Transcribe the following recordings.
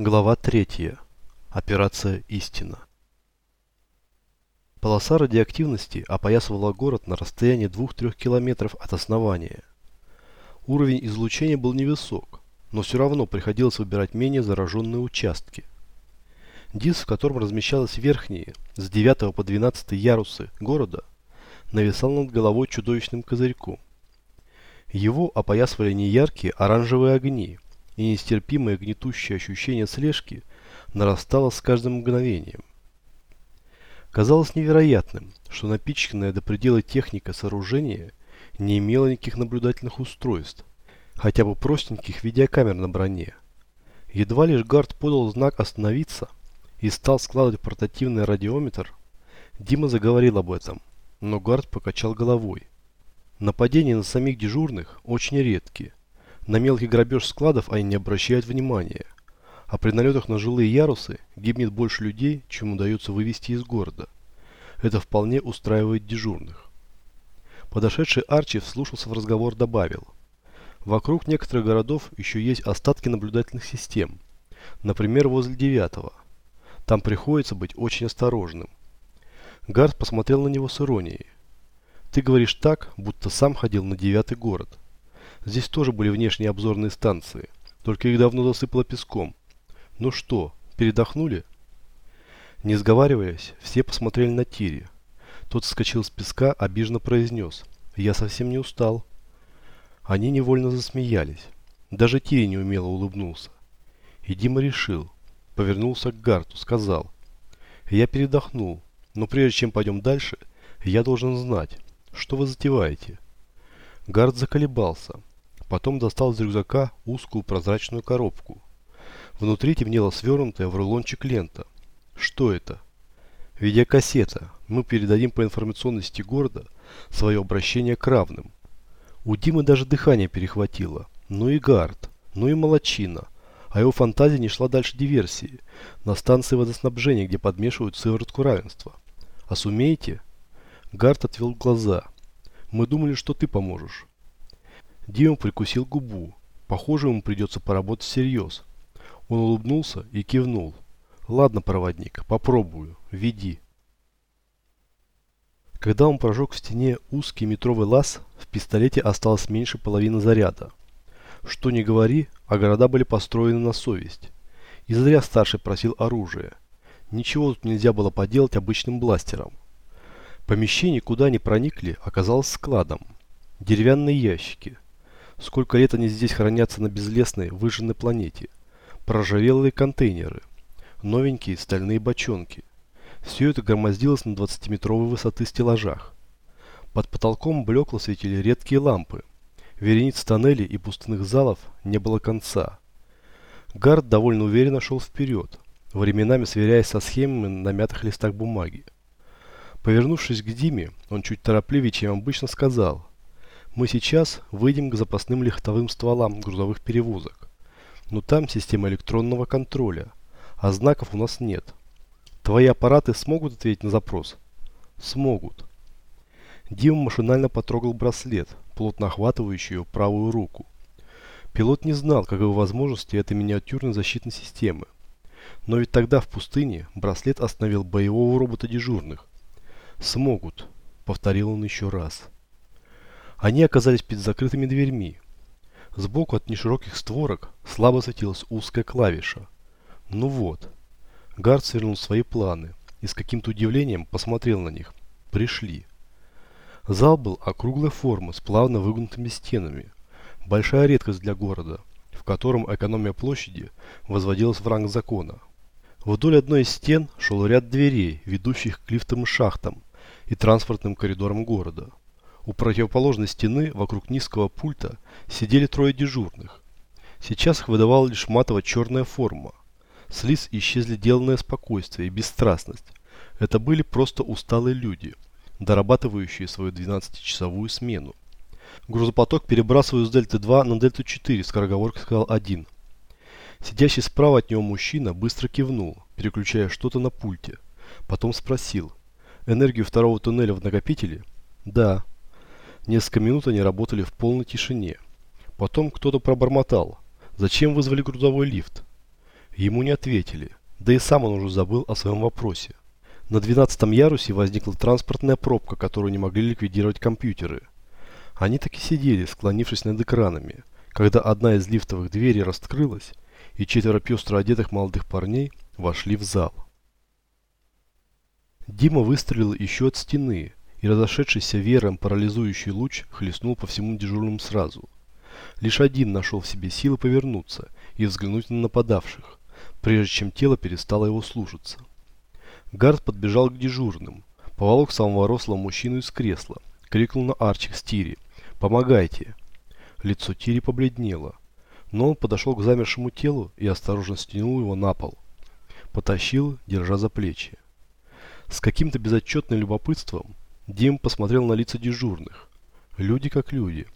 Глава 3. Операция «Истина». Полоса радиоактивности опоясывала город на расстоянии 2-3 километров от основания. Уровень излучения был невысок, но все равно приходилось выбирать менее зараженные участки. Диск, в котором размещалось верхние, с 9 по 12 ярусы города, нависал над головой чудовищным козырьком. Его опоясывали неяркие оранжевые огни – и нестерпимое гнетущее ощущение слежки нарастало с каждым мгновением. Казалось невероятным, что напичканная до предела техника сооружения не имела никаких наблюдательных устройств, хотя бы простеньких видеокамер на броне. Едва лишь Гард подал знак «Остановиться» и стал складывать портативный радиометр, Дима заговорил об этом, но Гард покачал головой. Нападения на самих дежурных очень редкие, на мелкий грабеж складов они не обращают внимания. А при налетах на жилые ярусы гибнет больше людей, чем удается вывести из города. Это вполне устраивает дежурных. Подошедший Арчи вслушался в разговор, добавил. Вокруг некоторых городов еще есть остатки наблюдательных систем. Например, возле девятого. Там приходится быть очень осторожным. Гард посмотрел на него с иронией. Ты говоришь так, будто сам ходил на девятый город. Здесь тоже были внешние обзорные станции, только их давно засыпало песком. Ну что, передохнули? Не сговариваясь, все посмотрели на Тири. Тот вскочил с песка, обиженно произнес. Я совсем не устал. Они невольно засмеялись. Даже Тири неумело улыбнулся. И Дима решил. Повернулся к Гарту, сказал. Я передохнул, но прежде чем пойдем дальше, я должен знать, что вы затеваете. Гард заколебался. Потом достал из рюкзака узкую прозрачную коробку. Внутри темнела свернутая в рулончик лента. Что это? Видеокассета. Мы передадим по информационной сети города свое обращение к равным. У Димы даже дыхание перехватило. Ну и гард, ну и молочина. А его фантазия не шла дальше диверсии. На станции водоснабжения, где подмешивают сыворотку равенства. А сумеете? Гард отвел глаза. Мы думали, что ты поможешь. Дима прикусил губу. Похоже, ему придется поработать всерьез. Он улыбнулся и кивнул. «Ладно, проводник, попробую. Веди». Когда он прожег в стене узкий метровый лаз, в пистолете осталось меньше половины заряда. Что ни говори, а города были построены на совесть. И зря старший просил оружие. Ничего тут нельзя было поделать обычным бластером. Помещение, куда они проникли, оказалось складом. Деревянные ящики – Сколько лет они здесь хранятся на безлесной, выжженной планете. Проржавелые контейнеры. Новенькие стальные бочонки. Все это громоздилось на 20-метровой высоты стеллажах. Под потолком блекло светили редкие лампы. Верениц тоннелей и пустынных залов не было конца. Гард довольно уверенно шел вперед, временами сверяясь со схемами на мятых листах бумаги. Повернувшись к Диме, он чуть торопливее, чем обычно сказал мы сейчас выйдем к запасным лихтовым стволам грузовых перевозок. Но там система электронного контроля, а знаков у нас нет. Твои аппараты смогут ответить на запрос? Смогут. Дима машинально потрогал браслет, плотно охватывающий ее правую руку. Пилот не знал, каковы возможности этой миниатюрной защитной системы. Но ведь тогда в пустыне браслет остановил боевого робота дежурных. «Смогут», — повторил он еще раз. Они оказались перед закрытыми дверьми. Сбоку от нешироких створок слабо светилась узкая клавиша. Ну вот. Гард свернул свои планы и с каким-то удивлением посмотрел на них. Пришли. Зал был округлой формы с плавно выгнутыми стенами. Большая редкость для города, в котором экономия площади возводилась в ранг закона. Вдоль одной из стен шел ряд дверей, ведущих к лифтам и шахтам и транспортным коридорам города. У противоположной стены, вокруг низкого пульта, сидели трое дежурных. Сейчас их выдавала лишь матово-черная форма. С лиц исчезли деланное спокойствие и бесстрастность. Это были просто усталые люди, дорабатывающие свою 12-часовую смену. Грузопоток перебрасываю с Дельты-2 на Дельту-4, скороговоркой сказал один. Сидящий справа от него мужчина быстро кивнул, переключая что-то на пульте. Потом спросил. Энергию второго туннеля в накопителе? Да. Несколько минут они работали в полной тишине. Потом кто-то пробормотал. «Зачем вызвали грузовой лифт?» Ему не ответили, да и сам он уже забыл о своем вопросе. На 12 ярусе возникла транспортная пробка, которую не могли ликвидировать компьютеры. Они так и сидели, склонившись над экранами, когда одна из лифтовых дверей раскрылась, и четверо пестро одетых молодых парней вошли в зал. Дима выстрелил еще от стены, и разошедшийся веером парализующий луч хлестнул по всему дежурному сразу. Лишь один нашел в себе силы повернуться и взглянуть на нападавших, прежде чем тело перестало его слушаться. Гард подбежал к дежурным, поволок самого рослого мужчину из кресла, крикнул на Арчик с Тири «Помогайте!». Лицо Тири побледнело, но он подошел к замершему телу и осторожно стянул его на пол. Потащил, держа за плечи. С каким-то безотчетным любопытством Дим посмотрел на лица дежурных. Люди как люди.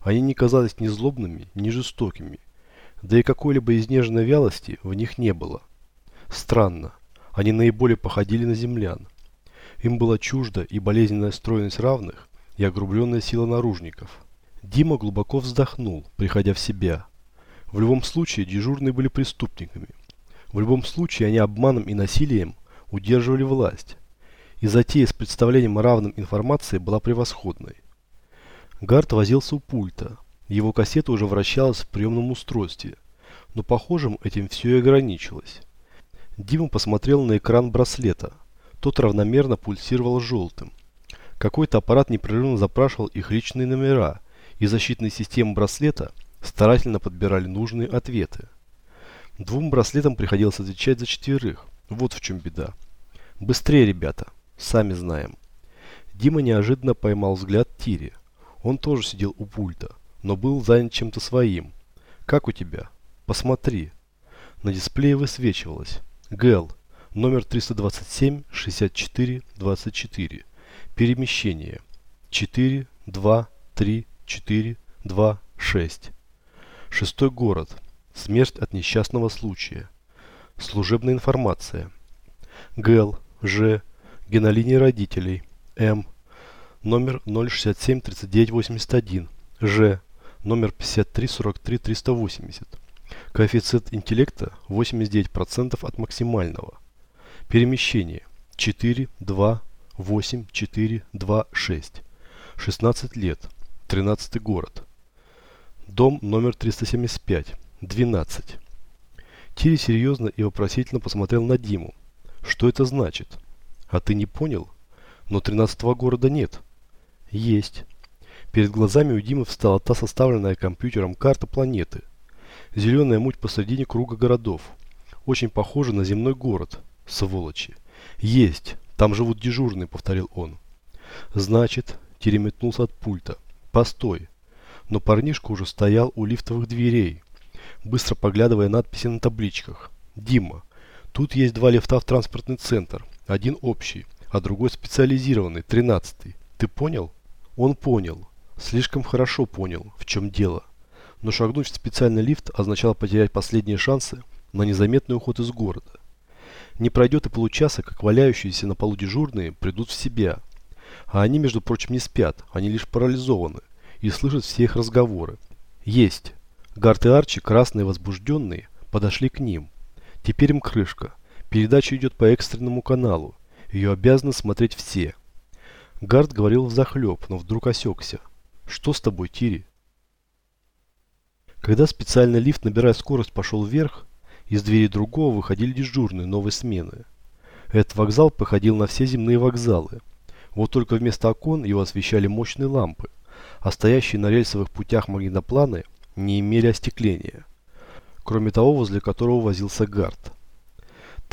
Они не казались ни злобными, ни жестокими. Да и какой-либо изнеженной вялости в них не было. Странно. Они наиболее походили на землян. Им была чужда и болезненная стройность равных, и огрубленная сила наружников. Дима глубоко вздохнул, приходя в себя. В любом случае дежурные были преступниками. В любом случае они обманом и насилием удерживали власть. И затея с представлением равным информации была превосходной. Гард возился у пульта. Его кассета уже вращалась в приемном устройстве. Но похожим этим все и ограничилось. Дима посмотрел на экран браслета. Тот равномерно пульсировал желтым. Какой-то аппарат непрерывно запрашивал их личные номера, и защитные системы браслета старательно подбирали нужные ответы. Двум браслетам приходилось отвечать за четверых. Вот в чем беда. Быстрее, ребята. Сами знаем. Дима неожиданно поймал взгляд Тири. Он тоже сидел у пульта, но был занят чем-то своим. «Как у тебя?» «Посмотри». На дисплее высвечивалось. ГЭЛ. Номер 327-64-24. Перемещение. 4, 2, 3, 4, 2, 6. Шестой город. Смерть от несчастного случая. Служебная информация. ГЭЛ. Ж. Генолиния родителей. М. Номер 067-3981. Ж. Номер 53-43-380. Коэффициент интеллекта 89% от максимального. Перемещение 4, 2, 8, 4, 2, 6. 16 лет. 13 город. Дом номер 375. 12. Тири серьезно и вопросительно посмотрел на Диму. Что это значит? А ты не понял? Но 13 города нет. Есть. Перед глазами у Димы встала та составленная компьютером карта планеты – Зеленая муть посредине круга городов. Очень похоже на земной город. Сволочи. Есть. Там живут дежурные, повторил он. Значит, Тири метнулся от пульта. Постой. Но парнишка уже стоял у лифтовых дверей, быстро поглядывая надписи на табличках. Дима, тут есть два лифта в транспортный центр. Один общий, а другой специализированный, тринадцатый. Ты понял? Он понял. Слишком хорошо понял, в чем дело но шагнуть в специальный лифт означало потерять последние шансы на незаметный уход из города. Не пройдет и получаса, как валяющиеся на полу дежурные придут в себя. А они, между прочим, не спят, они лишь парализованы и слышат все их разговоры. Есть. Гарт и Арчи, красные возбужденные, подошли к ним. Теперь им крышка. Передача идет по экстренному каналу. Ее обязаны смотреть все. Гард говорил взахлеб, но вдруг осекся. «Что с тобой, Тири?» Когда специальный лифт, набирая скорость, пошел вверх, из двери другого выходили дежурные новой смены. Этот вокзал походил на все земные вокзалы. Вот только вместо окон его освещали мощные лампы, а стоящие на рельсовых путях магнитопланы не имели остекления. Кроме того, возле которого возился гард.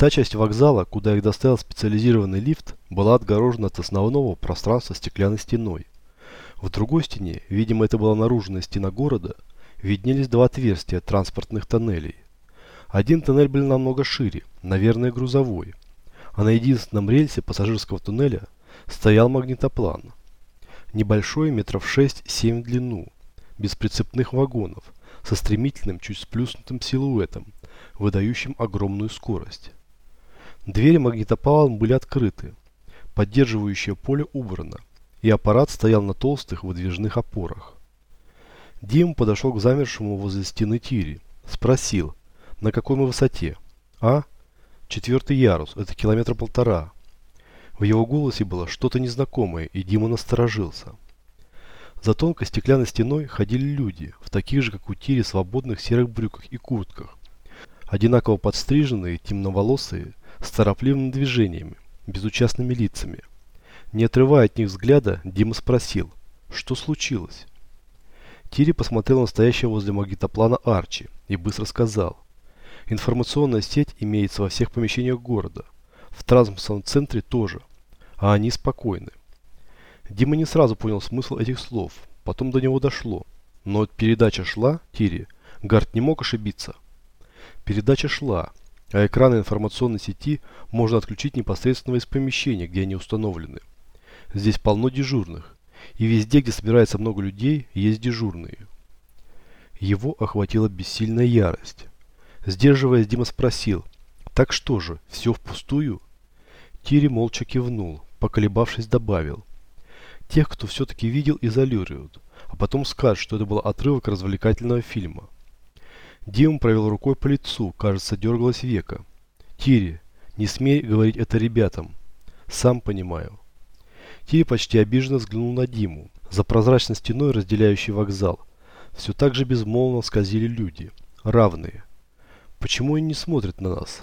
Та часть вокзала, куда их доставил специализированный лифт, была отгорожена от основного пространства стеклянной стеной. В другой стене, видимо это была наружная стена города, виднелись два отверстия транспортных тоннелей. Один тоннель был намного шире, наверное грузовой, а на единственном рельсе пассажирского туннеля стоял магнитоплан. Небольшой, метров 6-7 в длину, без прицепных вагонов, со стремительным, чуть сплюснутым силуэтом, выдающим огромную скорость. Двери магнитоплана были открыты, поддерживающее поле убрано, и аппарат стоял на толстых выдвижных опорах. Дим подошел к замершему возле стены Тири. Спросил, на какой мы высоте. А? Четвертый ярус. Это километра полтора. В его голосе было что-то незнакомое, и Дима насторожился. За тонкой стеклянной стеной ходили люди, в таких же, как у Тири, свободных серых брюках и куртках. Одинаково подстриженные, темноволосые, с торопливыми движениями, безучастными лицами. Не отрывая от них взгляда, Дима спросил, что случилось? Тири посмотрел на стоящего возле магнитоплана Арчи и быстро сказал. Информационная сеть имеется во всех помещениях города. В транспортном центре тоже. А они спокойны. Дима не сразу понял смысл этих слов. Потом до него дошло. Но передача шла, Тири. Гард не мог ошибиться. Передача шла, а экраны информационной сети можно отключить непосредственно из помещения, где они установлены. Здесь полно дежурных. И везде, где собирается много людей, есть дежурные. Его охватила бессильная ярость. Сдерживаясь, Дима спросил, «Так что же, все впустую?» Тири молча кивнул, поколебавшись добавил, «Тех, кто все-таки видел, изолируют, а потом скажут, что это был отрывок развлекательного фильма». Дима провел рукой по лицу, кажется, дергалось века. «Тири, не смей говорить это ребятам. Сам понимаю». Тири почти обиженно взглянул на Диму. За прозрачной стеной, разделяющей вокзал, все так же безмолвно скользили люди. Равные. Почему они не смотрят на нас?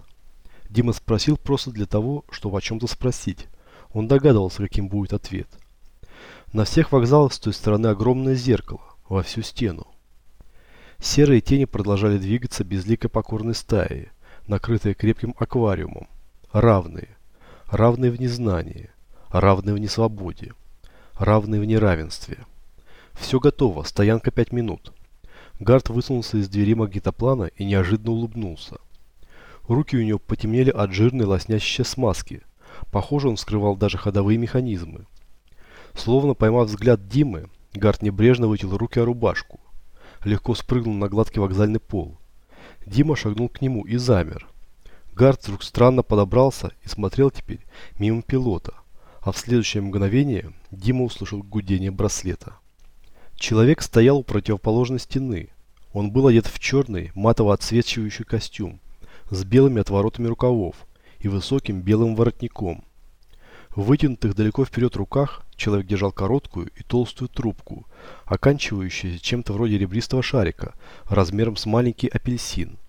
Дима спросил просто для того, чтобы о чем-то спросить. Он догадывался, каким будет ответ. На всех вокзалах с той стороны огромное зеркало, во всю стену. Серые тени продолжали двигаться безликой покорной стаей, накрытые крепким аквариумом. Равные. Равные в незнании равные в несвободе, равные в неравенстве. Все готово, стоянка 5 минут. Гард высунулся из двери магнитоплана и неожиданно улыбнулся. Руки у него потемнели от жирной лоснящейся смазки. Похоже, он скрывал даже ходовые механизмы. Словно поймав взгляд Димы, Гард небрежно вытел руки о рубашку. Легко спрыгнул на гладкий вокзальный пол. Дима шагнул к нему и замер. Гард вдруг странно подобрался и смотрел теперь мимо пилота – а в следующее мгновение Дима услышал гудение браслета. Человек стоял у противоположной стены. Он был одет в черный, матово отсвечивающий костюм, с белыми отворотами рукавов и высоким белым воротником. В вытянутых далеко вперед руках человек держал короткую и толстую трубку, оканчивающуюся чем-то вроде ребристого шарика, размером с маленький апельсин.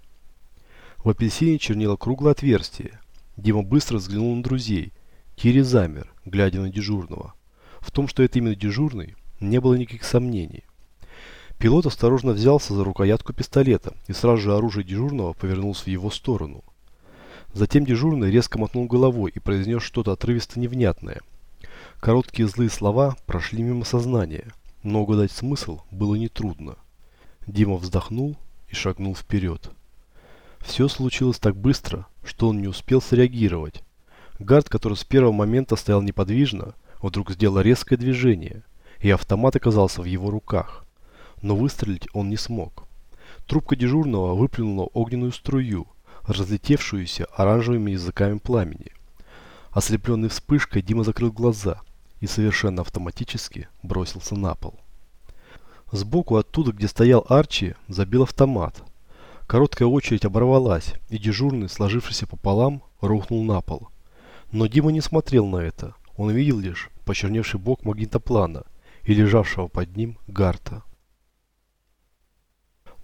В апельсине чернило круглое отверстие. Дима быстро взглянул на друзей Кири замер, глядя на дежурного. В том, что это именно дежурный, не было никаких сомнений. Пилот осторожно взялся за рукоятку пистолета, и сразу же оружие дежурного повернулось в его сторону. Затем дежурный резко мотнул головой и произнес что-то отрывисто невнятное. Короткие злые слова прошли мимо сознания, но угадать смысл было нетрудно. Дима вздохнул и шагнул вперед. Все случилось так быстро, что он не успел среагировать, Гард, который с первого момента стоял неподвижно, вдруг сделал резкое движение, и автомат оказался в его руках. Но выстрелить он не смог. Трубка дежурного выплюнула огненную струю, разлетевшуюся оранжевыми языками пламени. Ослепленный вспышкой, Дима закрыл глаза и совершенно автоматически бросился на пол. Сбоку оттуда, где стоял Арчи, забил автомат. Короткая очередь оборвалась, и дежурный, сложившийся пополам, рухнул на пол. Но Дима не смотрел на это. Он видел лишь почерневший бок магнитоплана и лежавшего под ним Гарта.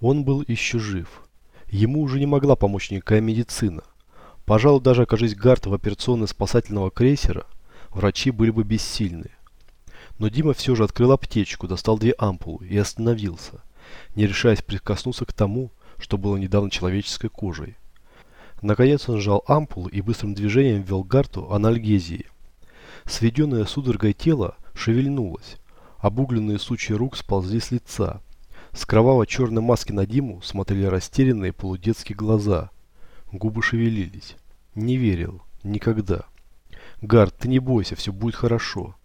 Он был еще жив. Ему уже не могла помочь никакая медицина. Пожалуй, даже окажись Гарт в операционной спасательного крейсера, врачи были бы бессильны. Но Дима все же открыл аптечку, достал две ампулы и остановился, не решаясь прикоснуться к тому, что было недавно человеческой кожей. Наконец он сжал ампулу и быстрым движением ввел Гарту анальгезии. Сведенное судорогой тело шевельнулось. Обугленные сучья рук сползли с лица. С кроваво-черной маски на Диму смотрели растерянные полудетские глаза. Губы шевелились. Не верил. Никогда. Гард, ты не бойся, все будет хорошо.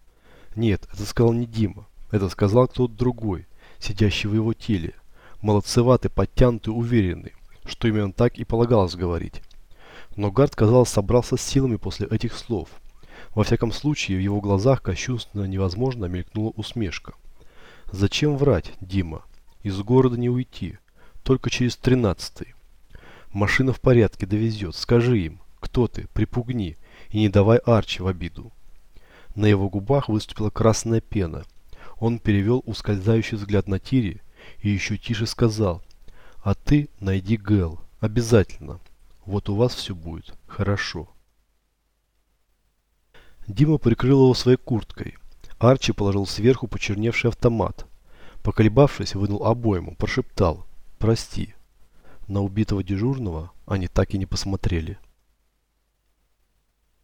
Нет, это сказал не Дима. Это сказал кто-то другой, сидящий в его теле. Молодцеватый, подтянутый, уверенный, что именно так и полагалось говорить. Но Гард, казалось, собрался с силами после этих слов. Во всяком случае, в его глазах кощунственно невозможно мелькнула усмешка. «Зачем врать, Дима? Из города не уйти. Только через тринадцатый». Машина в порядке, довезет. Скажи им, кто ты, припугни. И не давай Арчи в обиду. На его губах выступила красная пена. Он перевел ускользающий взгляд на Тири и еще тише сказал. А ты найди Гэл. Обязательно. Вот у вас все будет хорошо. Дима прикрыл его своей курткой. Арчи положил сверху почерневший автомат. Поколебавшись, вынул обойму, прошептал «Прости». На убитого дежурного они так и не посмотрели.